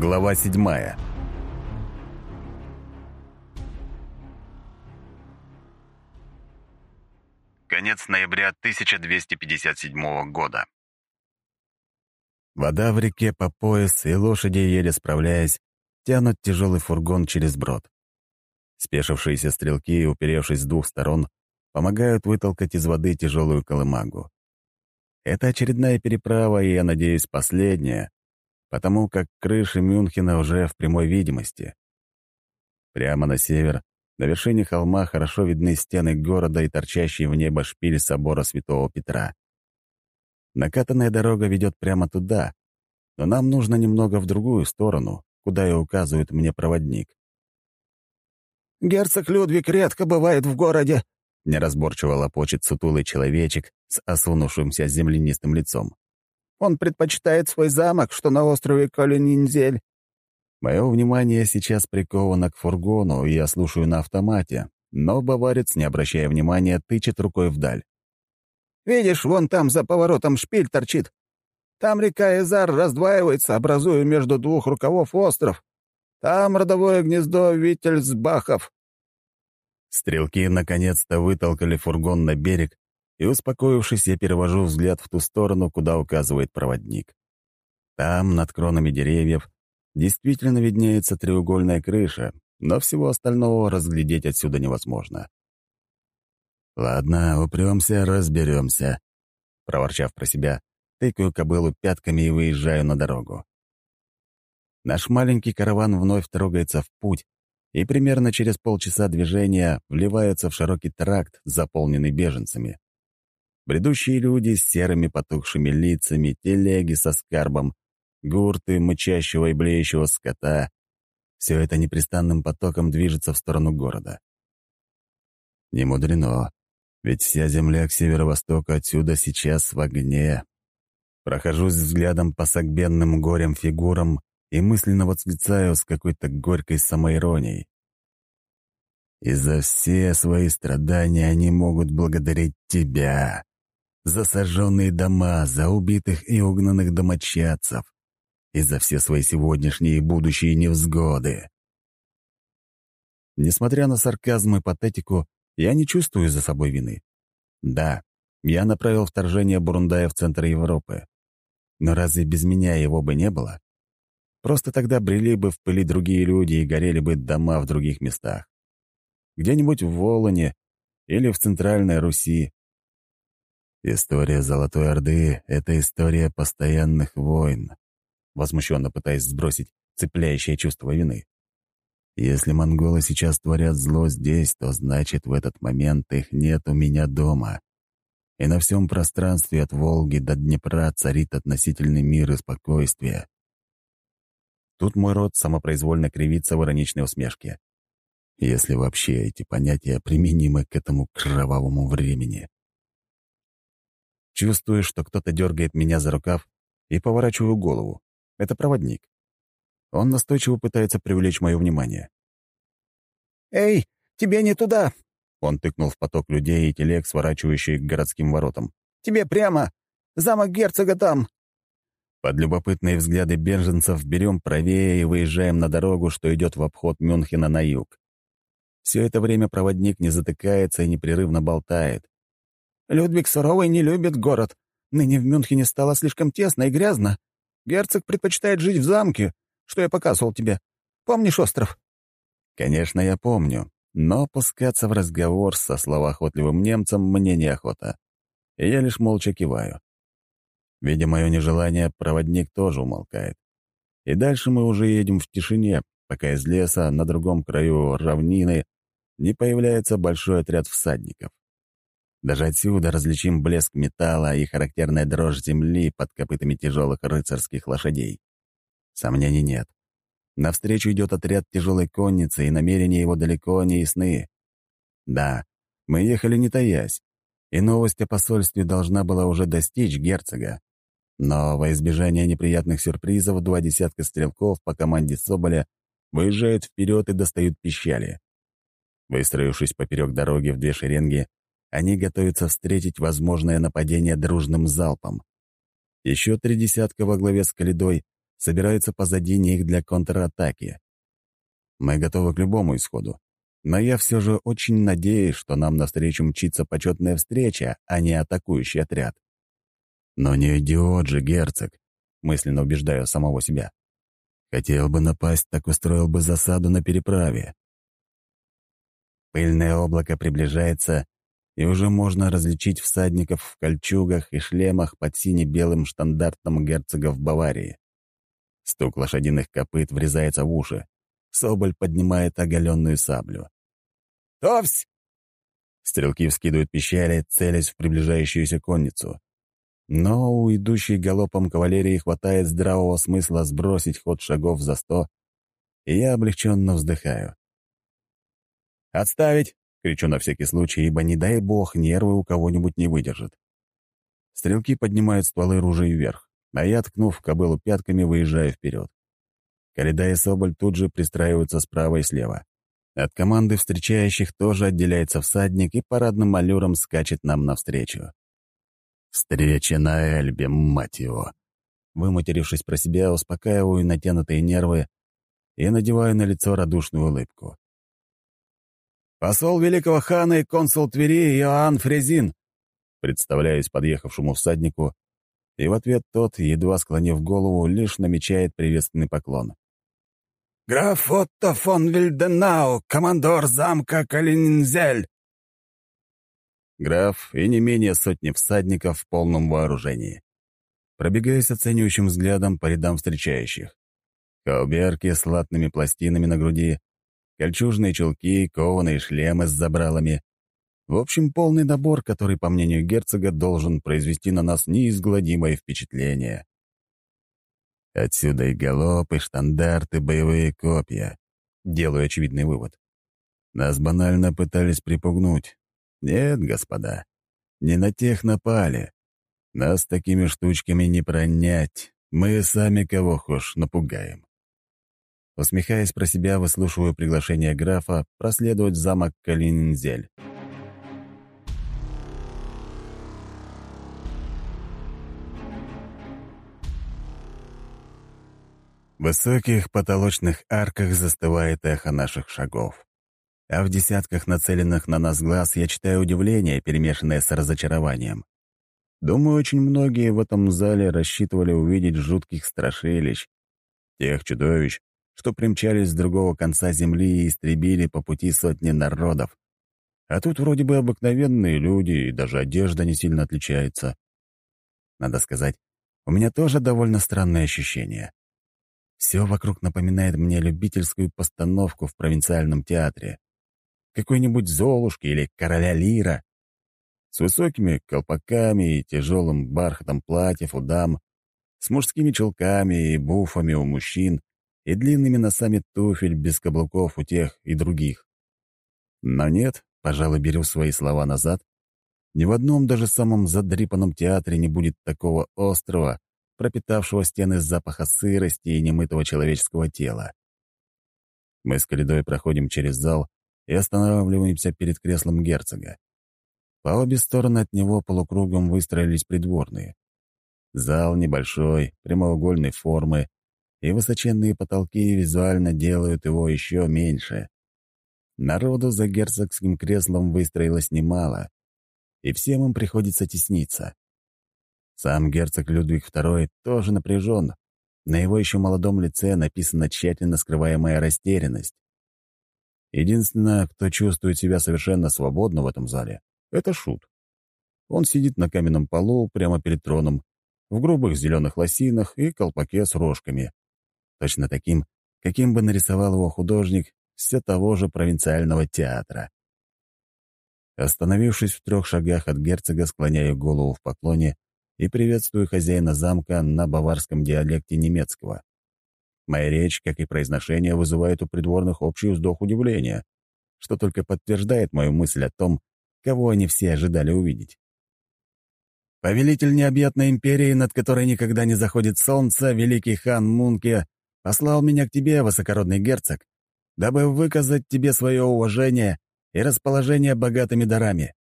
Глава седьмая. Конец ноября 1257 года. Вода в реке по пояс, и лошади, еле справляясь, тянут тяжелый фургон через брод. Спешившиеся стрелки, уперевшись с двух сторон, помогают вытолкать из воды тяжелую колымагу. Это очередная переправа, и, я надеюсь, последняя, потому как крыши Мюнхена уже в прямой видимости. Прямо на север, на вершине холма хорошо видны стены города и торчащий в небо шпиль собора Святого Петра. Накатанная дорога ведет прямо туда, но нам нужно немного в другую сторону, куда и указывает мне проводник. «Герцог Людвиг редко бывает в городе», — неразборчиво лопочет сутулый человечек с осунувшимся землянистым лицом. «Он предпочитает свой замок, что на острове Колюнинзель». Мое внимание сейчас приковано к фургону, и я слушаю на автомате, но баварец, не обращая внимания, тычет рукой вдаль. Видишь, вон там за поворотом шпиль торчит. Там река Изар раздваивается, образуя между двух рукавов остров. Там родовое гнездо Виттельсбахов». Стрелки наконец-то вытолкали фургон на берег, и, успокоившись, я перевожу взгляд в ту сторону, куда указывает проводник. Там, над кронами деревьев, действительно виднеется треугольная крыша, но всего остального разглядеть отсюда невозможно. «Ладно, упремся, разберемся», — проворчав про себя, тыкаю кобылу пятками и выезжаю на дорогу. Наш маленький караван вновь трогается в путь, и примерно через полчаса движения вливается в широкий тракт, заполненный беженцами. Бредущие люди с серыми потухшими лицами, телеги со скарбом, гурты мычащего и блеющего скота — все это непрестанным потоком движется в сторону города. Не мудрено. Ведь вся земля к северо-востоку отсюда сейчас в огне. Прохожусь взглядом по согбенным горем фигурам и мысленно восклицаю с какой-то горькой самоиронией. И за все свои страдания они могут благодарить тебя. За сожженные дома, за убитых и угнанных домочадцев. И за все свои сегодняшние и будущие невзгоды. Несмотря на сарказм и патетику, я не чувствую за собой вины. Да, я направил вторжение Бурундая в центр Европы. Но разве без меня его бы не было? Просто тогда брели бы в пыли другие люди и горели бы дома в других местах. Где-нибудь в Волоне или в Центральной Руси. История Золотой Орды — это история постоянных войн, возмущенно пытаясь сбросить цепляющее чувство вины. Если монголы сейчас творят зло здесь, то значит, в этот момент их нет у меня дома. И на всем пространстве от Волги до Днепра царит относительный мир и спокойствие. Тут мой рот самопроизвольно кривится в ироничной усмешке. Если вообще эти понятия применимы к этому кровавому времени. Чувствую, что кто-то дергает меня за рукав, и поворачиваю голову. Это проводник. Он настойчиво пытается привлечь мое внимание. «Эй, тебе не туда!» Он тыкнул в поток людей и телег, сворачивающих к городским воротам. «Тебе прямо! Замок герцога там!» Под любопытные взгляды беженцев берем правее и выезжаем на дорогу, что идет в обход Мюнхена на юг. Все это время проводник не затыкается и непрерывно болтает. «Людвиг Суровый не любит город. Ныне в Мюнхене стало слишком тесно и грязно. Герцог предпочитает жить в замке, что я показывал тебе. Помнишь остров?» «Конечно, я помню, но пускаться в разговор со словоохотливым немцем мне неохота. И я лишь молча киваю. Видя мое нежелание, проводник тоже умолкает. И дальше мы уже едем в тишине, пока из леса на другом краю равнины не появляется большой отряд всадников. Даже отсюда различим блеск металла и характерная дрожь земли под копытами тяжелых рыцарских лошадей. Сомнений нет. Навстречу идет отряд тяжелой конницы, и намерения его далеко не ясны. Да, мы ехали не таясь, и новость о посольстве должна была уже достичь герцога. Но во избежание неприятных сюрпризов два десятка стрелков по команде Соболя выезжают вперед и достают пищали. Выстроившись поперек дороги в две шеренги, они готовятся встретить возможное нападение дружным залпом. Еще три десятка во главе с Калидой собираются позади них для контратаки. Мы готовы к любому исходу. Но я все же очень надеюсь, что нам навстречу мчится почетная встреча, а не атакующий отряд. Но не идиот же герцог, мысленно убеждаю самого себя. Хотел бы напасть, так устроил бы засаду на переправе. Пыльное облако приближается, и уже можно различить всадников в кольчугах и шлемах под сине-белым штандартом герцогов Баварии. Стук лошадиных копыт врезается в уши. Соболь поднимает оголенную саблю. «Товсь!» Стрелки вскидывают пищали, целясь в приближающуюся конницу. Но у идущей галопом кавалерии хватает здравого смысла сбросить ход шагов за сто, и я облегченно вздыхаю. «Отставить!» — кричу на всякий случай, ибо, не дай бог, нервы у кого-нибудь не выдержат. Стрелки поднимают стволы ружей вверх, а я, ткнув кобылу пятками, выезжаю вперед. Коляда и Соболь тут же пристраиваются справа и слева. От команды встречающих тоже отделяется всадник и парадным аллюром скачет нам навстречу. Встреча на Эльбе, мать его. Выматерившись про себя, успокаиваю натянутые нервы и надеваю на лицо радушную улыбку. «Посол великого хана и консул Твери Иоанн Фрезин!» Представляюсь подъехавшему всаднику, и в ответ тот, едва склонив голову, лишь намечает приветственный поклон. «Граф Отто фон Вильденау, командор замка Калининзель!» граф и не менее сотни всадников в полном вооружении. Пробегаясь оценивающим взглядом по рядам встречающих. Кауберки с латными пластинами на груди, кольчужные чулки, кованые шлемы с забралами. В общем, полный набор, который, по мнению герцога, должен произвести на нас неизгладимое впечатление. Отсюда и галоп, и штандарты, боевые копья. Делаю очевидный вывод. Нас банально пытались припугнуть, нет, господа, не на тех напали. Нас такими штучками не пронять. Мы сами кого хошь напугаем. Усмехаясь про себя, выслушиваю приглашение графа проследовать в замок Калининзель. В высоких потолочных арках застывает эхо наших шагов а в десятках нацеленных на нас глаз я читаю удивление, перемешанное с разочарованием. Думаю, очень многие в этом зале рассчитывали увидеть жутких страшилищ, тех чудовищ, что примчались с другого конца земли и истребили по пути сотни народов. А тут вроде бы обыкновенные люди, и даже одежда не сильно отличается. Надо сказать, у меня тоже довольно странное ощущение. Все вокруг напоминает мне любительскую постановку в провинциальном театре какой-нибудь Золушки или короля Лира. С высокими колпаками и тяжелым бархатом платьев у дам, с мужскими чулками и буфами у мужчин и длинными носами туфель без каблуков у тех и других. Но нет, пожалуй, беру свои слова назад, ни в одном даже самом задрипанном театре не будет такого острого, пропитавшего стены запаха сырости и немытого человеческого тела. Мы с Калидой проходим через зал, и останавливаемся перед креслом герцога. По обе стороны от него полукругом выстроились придворные. Зал небольшой, прямоугольной формы, и высоченные потолки визуально делают его еще меньше. Народу за герцогским креслом выстроилось немало, и всем им приходится тесниться. Сам герцог Людвиг II тоже напряжен. На его еще молодом лице написана тщательно скрываемая растерянность. Единственное, кто чувствует себя совершенно свободно в этом зале, — это Шут. Он сидит на каменном полу прямо перед троном, в грубых зеленых лосинах и колпаке с рожками. Точно таким, каким бы нарисовал его художник все того же провинциального театра. Остановившись в трех шагах от герцога, склоняю голову в поклоне и приветствую хозяина замка на баварском диалекте немецкого. Моя речь, как и произношение, вызывает у придворных общий вздох удивления, что только подтверждает мою мысль о том, кого они все ожидали увидеть. Повелитель необъятной империи, над которой никогда не заходит солнце, великий хан Мунке, послал меня к тебе, высокородный герцог, дабы выказать тебе свое уважение и расположение богатыми дарами.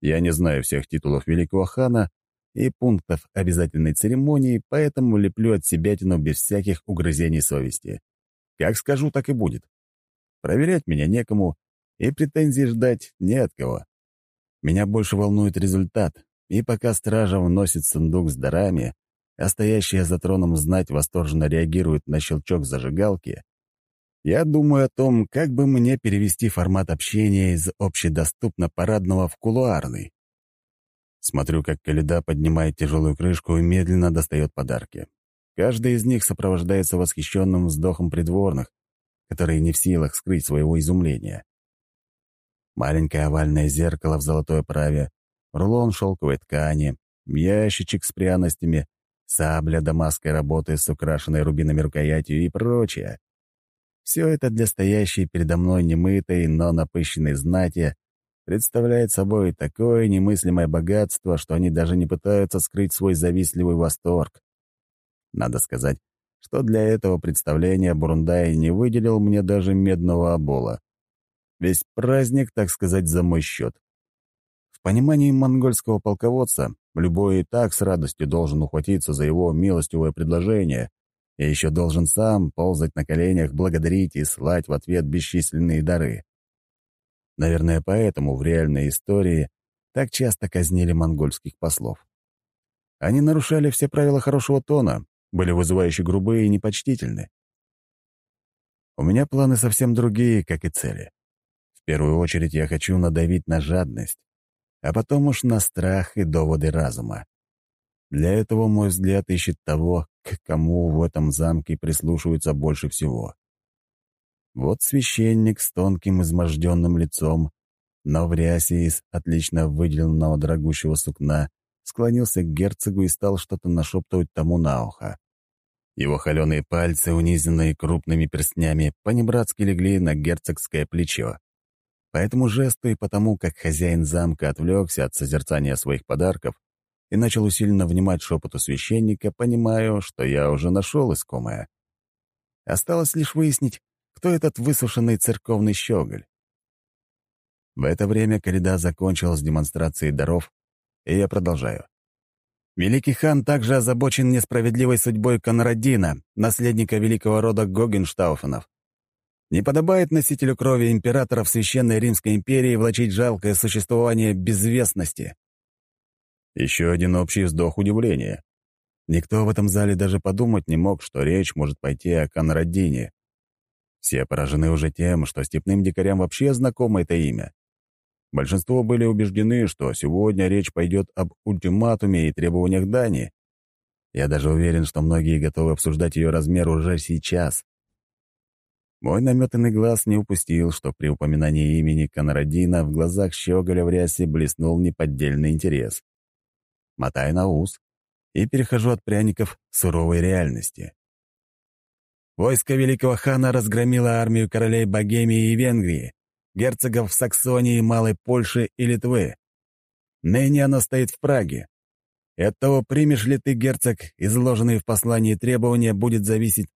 Я не знаю всех титулов великого хана, и пунктов обязательной церемонии, поэтому леплю от себятину без всяких угрызений совести. Как скажу, так и будет. Проверять меня некому, и претензий ждать не от кого. Меня больше волнует результат, и пока стража вносит сундук с дарами, а стоящая за троном знать восторженно реагирует на щелчок зажигалки, я думаю о том, как бы мне перевести формат общения из общедоступно-парадного в кулуарный. Смотрю, как Каледа поднимает тяжелую крышку и медленно достает подарки. Каждый из них сопровождается восхищенным вздохом придворных, которые не в силах скрыть своего изумления. Маленькое овальное зеркало в золотой оправе, рулон шелковой ткани, ящичек с пряностями, сабля дамасской работы с украшенной рубинами рукоятью и прочее. Все это для стоящей передо мной немытой, но напыщенной знати представляет собой такое немыслимое богатство, что они даже не пытаются скрыть свой завистливый восторг. Надо сказать, что для этого представления Бурундай не выделил мне даже медного обола. Весь праздник, так сказать, за мой счет. В понимании монгольского полководца любой и так с радостью должен ухватиться за его милостивое предложение, и еще должен сам ползать на коленях, благодарить и слать в ответ бесчисленные дары. Наверное, поэтому в реальной истории так часто казнили монгольских послов. Они нарушали все правила хорошего тона, были вызывающе грубые и непочтительны. У меня планы совсем другие, как и цели. В первую очередь я хочу надавить на жадность, а потом уж на страх и доводы разума. Для этого мой взгляд ищет того, к кому в этом замке прислушиваются больше всего. Вот священник с тонким изможденным лицом, но в рясе из отлично выделенного дорогущего сукна, склонился к герцогу и стал что-то нашептывать тому на ухо. Его холеные пальцы, унизанные крупными перстнями, понебратски легли на герцогское плечо. По этому жесту и потому, как хозяин замка отвлекся от созерцания своих подарков, и начал усиленно внимать шепоту священника, понимаю, что я уже нашел искомое. Осталось лишь выяснить, кто этот высушенный церковный щеголь. В это время Корида закончил с демонстрацией даров, и я продолжаю. Великий хан также озабочен несправедливой судьбой Конрадина, наследника великого рода Гогенштауфенов. Не подобает носителю крови императора в Священной Римской империи влачить жалкое существование безвестности. Еще один общий вздох удивления. Никто в этом зале даже подумать не мог, что речь может пойти о Конрадине. Все поражены уже тем, что степным дикарям вообще знакомо это имя. Большинство были убеждены, что сегодня речь пойдет об ультиматуме и требованиях Дани. Я даже уверен, что многие готовы обсуждать ее размер уже сейчас. Мой наметанный глаз не упустил, что при упоминании имени Конрадина в глазах щеголя в рясе блеснул неподдельный интерес мотаю на ус и перехожу от пряников к суровой реальности. Войско великого хана разгромило армию королей Богемии и Венгрии, герцогов Саксонии, Малой Польши и Литвы. Ныне оно стоит в Праге. И от того, примешь ли ты, герцог, изложенные в послании требования, будет зависеть,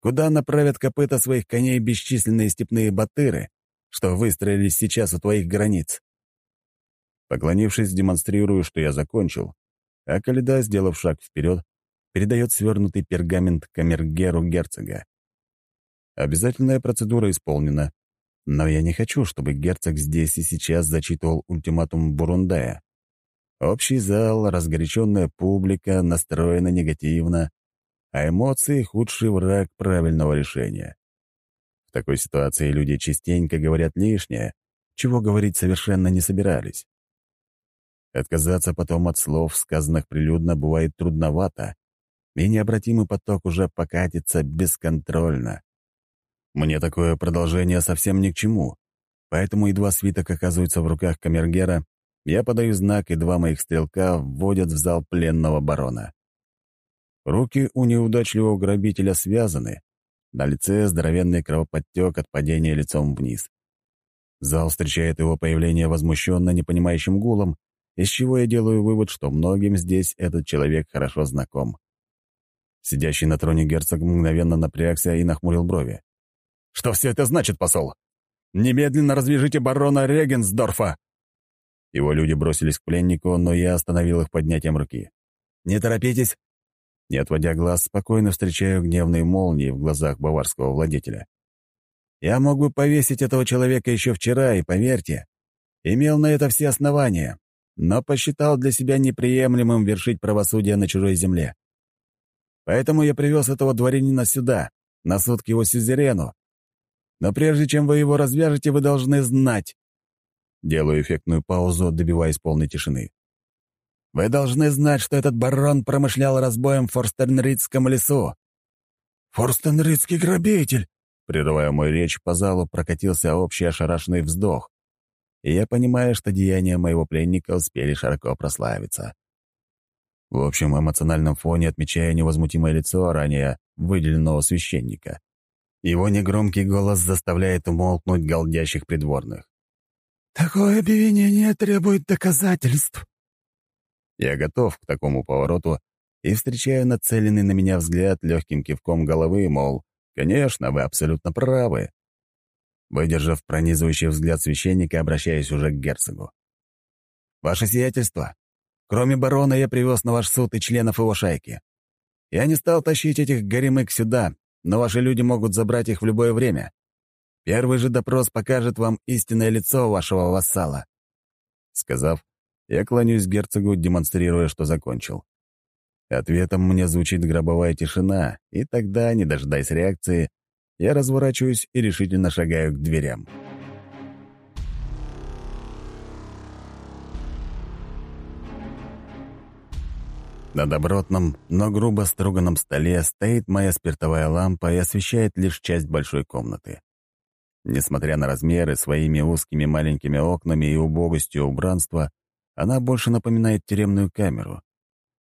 куда направят копыта своих коней бесчисленные степные батыры, что выстроились сейчас у твоих границ. Поклонившись, демонстрирую, что я закончил, а Каледа, сделав шаг вперед, передает свернутый пергамент камергеру герцога. Обязательная процедура исполнена, но я не хочу, чтобы герцог здесь и сейчас зачитывал ультиматум Бурундая. Общий зал, разгоряченная публика настроена негативно, а эмоции — худший враг правильного решения. В такой ситуации люди частенько говорят лишнее, чего говорить совершенно не собирались. Отказаться потом от слов, сказанных прилюдно, бывает трудновато, и необратимый поток уже покатится бесконтрольно. Мне такое продолжение совсем ни к чему, поэтому едва свиток оказывается в руках камергера, я подаю знак, и два моих стрелка вводят в зал пленного барона. Руки у неудачливого грабителя связаны, на лице здоровенный кровоподтек от падения лицом вниз. Зал встречает его появление возмущенно непонимающим гулом, из чего я делаю вывод, что многим здесь этот человек хорошо знаком. Сидящий на троне герцог мгновенно напрягся и нахмурил брови. «Что все это значит, посол? Немедленно развяжите барона Регенсдорфа!» Его люди бросились к пленнику, но я остановил их поднятием руки. «Не торопитесь!» Не отводя глаз, спокойно встречаю гневные молнии в глазах баварского владетеля. «Я мог бы повесить этого человека еще вчера, и, поверьте, имел на это все основания, но посчитал для себя неприемлемым вершить правосудие на чужой земле. Поэтому я привез этого дворянина сюда, на суд к его сюзерену. Но прежде чем вы его развяжете, вы должны знать...» Делаю эффектную паузу, добиваясь полной тишины. «Вы должны знать, что этот барон промышлял разбоем в Форстенридском лесу». «Форстенридский грабитель!» Прерывая мою речь, по залу прокатился общий ошарашенный вздох. И я понимаю, что деяния моего пленника успели широко прославиться. В общем эмоциональном фоне отмечая невозмутимое лицо ранее выделенного священника. Его негромкий голос заставляет умолкнуть голдящих придворных. «Такое обвинение требует доказательств». Я готов к такому повороту и встречаю нацеленный на меня взгляд легким кивком головы, мол, «Конечно, вы абсолютно правы». Выдержав пронизывающий взгляд священника, обращаюсь уже к герцогу. «Ваше сиятельство, Кроме барона я привез на ваш суд и членов его шайки. Я не стал тащить этих горемык сюда, но ваши люди могут забрать их в любое время. Первый же допрос покажет вам истинное лицо вашего вассала». Сказав, я кланяюсь герцогу, демонстрируя, что закончил. Ответом мне звучит гробовая тишина, и тогда, не дожидаясь реакции, я разворачиваюсь и решительно шагаю к дверям. На добротном, но грубо струганном столе стоит моя спиртовая лампа и освещает лишь часть большой комнаты. Несмотря на размеры, своими узкими маленькими окнами и убогостью убранства, она больше напоминает тюремную камеру.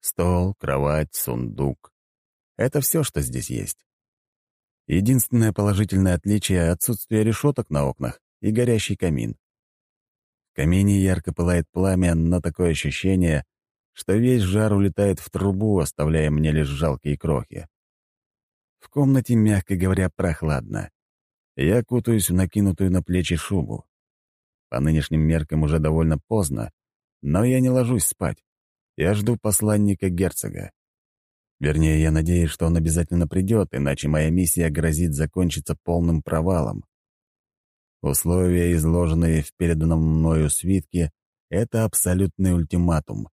Стол, кровать, сундук — это все, что здесь есть. Единственное положительное отличие — отсутствие решеток на окнах и горящий камин. В камине ярко пылает пламя, но такое ощущение, что весь жар улетает в трубу, оставляя мне лишь жалкие крохи. В комнате, мягко говоря, прохладно. Я кутаюсь в накинутую на плечи шубу. По нынешним меркам уже довольно поздно, но я не ложусь спать. Я жду посланника герцога. Вернее, я надеюсь, что он обязательно придет, иначе моя миссия грозит закончиться полным провалом. Условия, изложенные в переданном мною свитке, — это абсолютный ультиматум.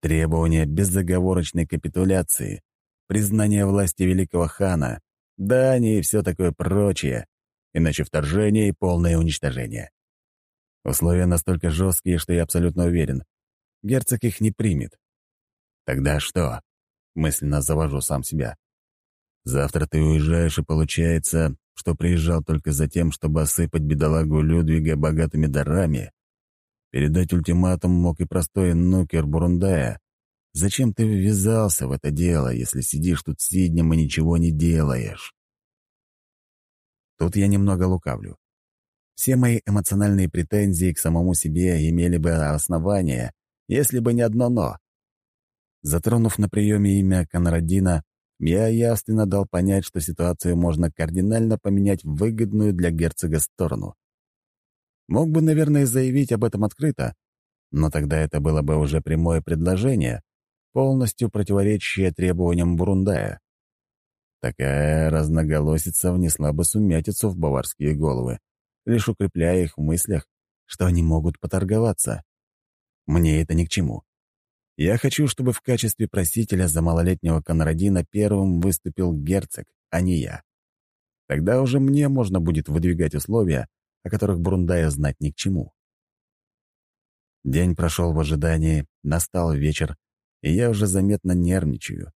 Требование безоговорочной капитуляции, признание власти великого хана, дани и все такое прочее, иначе вторжение и полное уничтожение. Условия настолько жесткие, что я абсолютно уверен, герцог их не примет. Тогда что? Мысленно завожу сам себя. Завтра ты уезжаешь, и получается, что приезжал только за тем, чтобы осыпать бедолагу Людвига богатыми дарами, Передать ультиматум мог и простой нукер Бурундая. Зачем ты ввязался в это дело, если сидишь тут сиднем и ничего не делаешь? Тут я немного лукавлю. Все мои эмоциональные претензии к самому себе имели бы основания, если бы не одно «но». Затронув на приеме имя Конрадина, я явственно дал понять, что ситуацию можно кардинально поменять в выгодную для герцога сторону. Мог бы, наверное, заявить об этом открыто, но тогда это было бы уже прямое предложение, полностью противоречащее требованиям Бурундая. Такая разноголосица внесла бы сумятицу в баварские головы, лишь укрепляя их в мыслях, что они могут поторговаться. Мне это ни к чему. Я хочу, чтобы в качестве просителя за малолетнего Конрадина первым выступил герцог, а не я. Тогда уже мне можно будет выдвигать условия, о которых Брундая знать ни к чему. День прошел в ожидании, настал вечер, и я уже заметно нервничаю.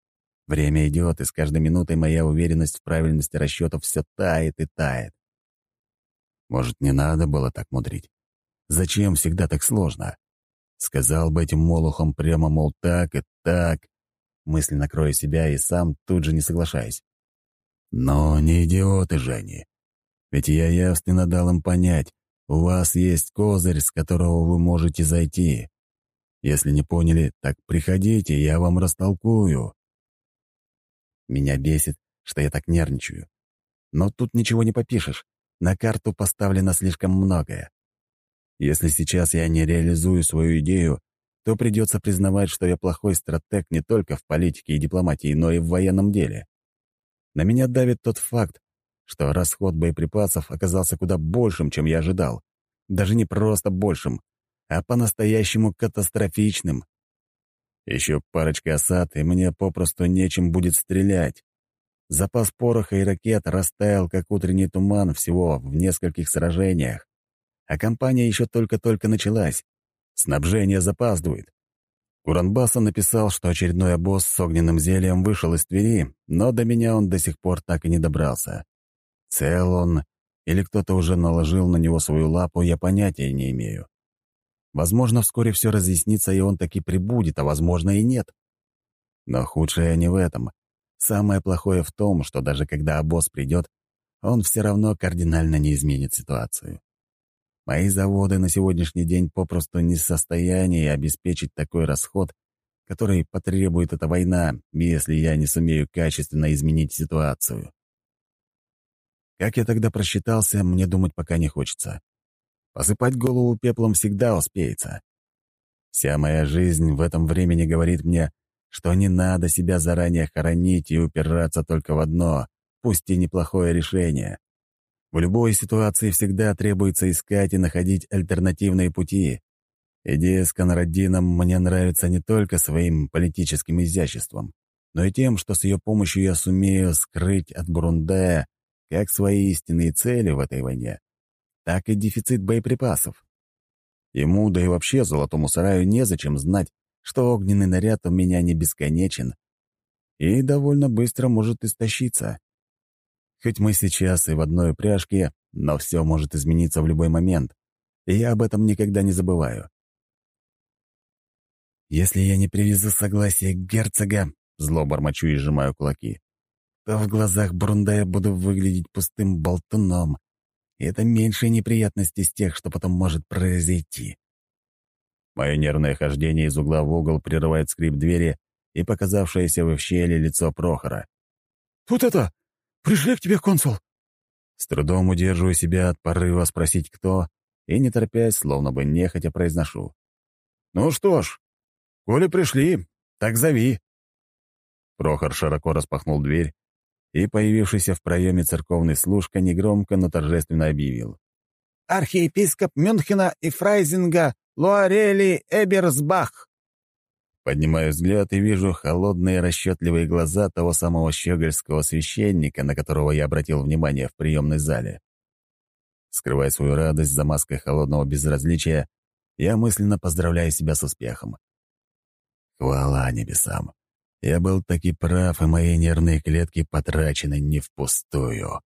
Время идет, и с каждой минутой моя уверенность в правильности расчетов все тает и тает. Может, не надо было так мудрить? Зачем всегда так сложно? Сказал бы этим молохам прямо, мол, так и так. Мысленно крою себя и сам тут же не соглашаюсь. Но не идиоты же они. Ведь я явственно дал им понять, у вас есть козырь, с которого вы можете зайти. Если не поняли, так приходите, я вам растолкую. Меня бесит, что я так нервничаю. Но тут ничего не попишешь. На карту поставлено слишком многое. Если сейчас я не реализую свою идею, то придется признавать, что я плохой стратег не только в политике и дипломатии, но и в военном деле. На меня давит тот факт, что расход боеприпасов оказался куда большим, чем я ожидал. Даже не просто большим, а по-настоящему катастрофичным. Еще парочка осад, и мне попросту нечем будет стрелять. Запас пороха и ракет растаял, как утренний туман, всего в нескольких сражениях. А кампания еще только-только началась. Снабжение запаздывает. Куранбаса написал, что очередной обоз с огненным зельем вышел из Твери, но до меня он до сих пор так и не добрался. Цел он или кто-то уже наложил на него свою лапу, я понятия не имею. Возможно, вскоре все разъяснится, и он таки прибудет, а возможно и нет. Но худшее не в этом. Самое плохое в том, что даже когда обоз придет, он все равно кардинально не изменит ситуацию. Мои заводы на сегодняшний день попросту не в состоянии обеспечить такой расход, который потребует эта война, если я не сумею качественно изменить ситуацию. Как я тогда просчитался, мне думать пока не хочется. Посыпать голову пеплом всегда успеется. Вся моя жизнь в этом времени говорит мне, что не надо себя заранее хоронить и упираться только в одно, пусть и неплохое решение. В любой ситуации всегда требуется искать и находить альтернативные пути. Идея с Конрадином мне нравится не только своим политическим изяществом, но и тем, что с ее помощью я сумею скрыть от Бурундая как свои истинные цели в этой войне, так и дефицит боеприпасов. Ему, да и вообще Золотому Сараю незачем знать, что огненный наряд у меня не бесконечен и довольно быстро может истощиться. Хоть мы сейчас и в одной упряжке, но все может измениться в любой момент, и я об этом никогда не забываю. Если я не привезу согласие герцога, зло бормочу и сжимаю кулаки, то в глазах Брундая буду выглядеть пустым болтуном, и это меньшая неприятность из тех, что потом может произойти. Мое нервное хождение из угла в угол прерывает скрип двери и показавшееся в щели лицо Прохора. «Тут это! Пришли к тебе, консул!» С трудом удерживаю себя от порыва спросить, кто, и, не торопясь, словно бы нехотя произношу. «Ну что ж, коли пришли, так зови». Прохор широко распахнул дверь, и появившийся в проеме церковный служка негромко, но торжественно объявил. «Архиепископ Мюнхена и Фрайзинга Луарели Эберсбах!» Поднимаю взгляд и вижу холодные расчетливые глаза того самого щегольского священника, на которого я обратил внимание в приемной зале. Скрывая свою радость за маской холодного безразличия, я мысленно поздравляю себя с успехом. Хвала небесам! Я был таки прав, и мои нервные клетки потрачены не впустую.